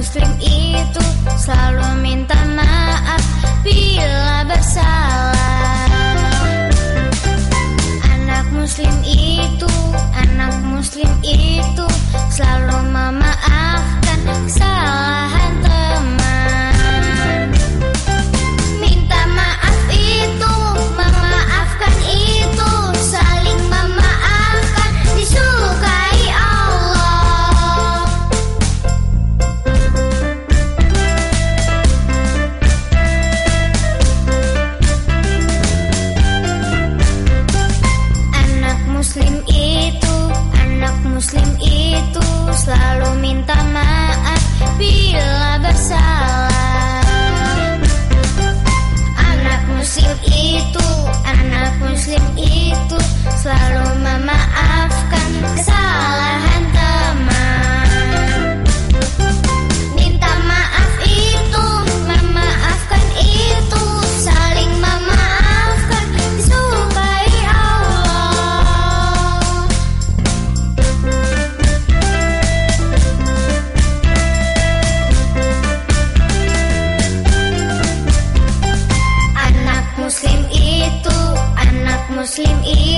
muslim itu selalu minta maaf bila bersalah. Anak muslim itu, anak muslim itu selalu memaaf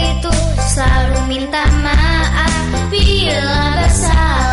itu selalu minta maaf bila bersalah.